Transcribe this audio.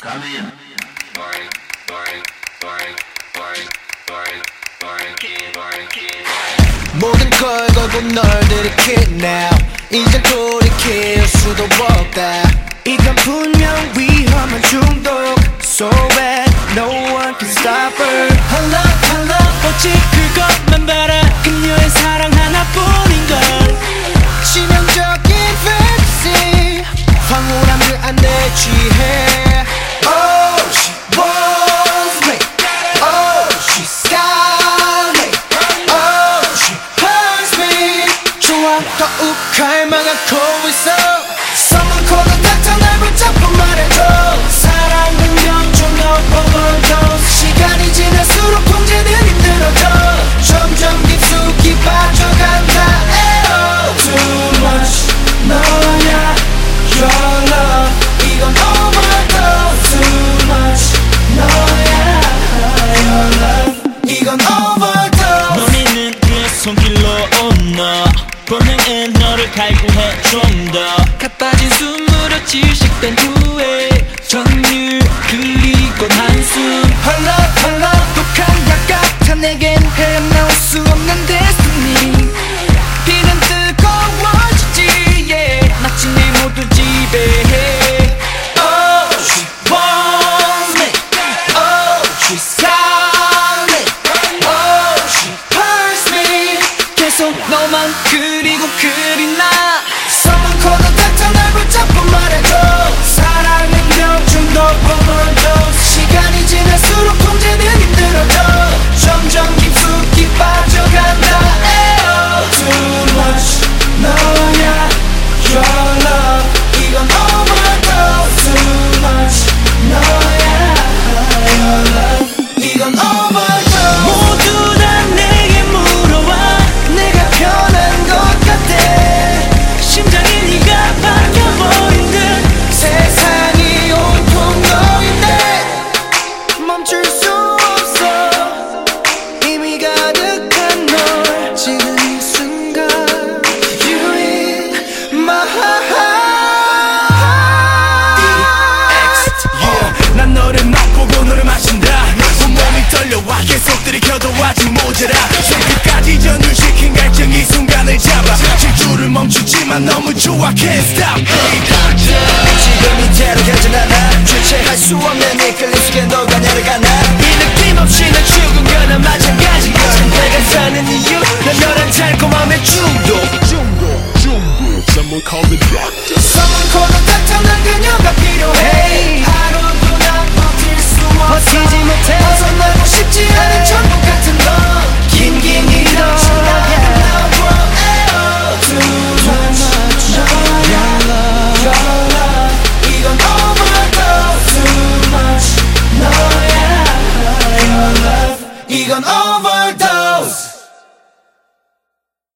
Come in. Boring, boring, boring, boring, boring, boring, boring, kid. 모든 걸 걸고 널 들이킬 now 이제 돌이킬 수도 없다 이건 분명 위험한 중독 So bad overdose overdose 너희는 그의 손길로 온너 본능은 너를 갈구해 좀 더. 가빠진 숨으로 질식된 후에 전율 그리고 한숨 헐렁 헐렁 독한 약 같아 내겐 헤어나올 수 없는 destiny. 비는 뜨거워지지 yeah. 마침내 모두 지배해. Oh she wants me. Oh Oh 계속 너만 그리나 Someone call the doctor 날 붙잡고 말해줘 수 없는 이 클래식에 너가 내려가나? 이 느낌 없이는 죽은 거나 마찬가지 내가 사는 이유 난 너란 달콤함에 중독. 중독 중독. Someone call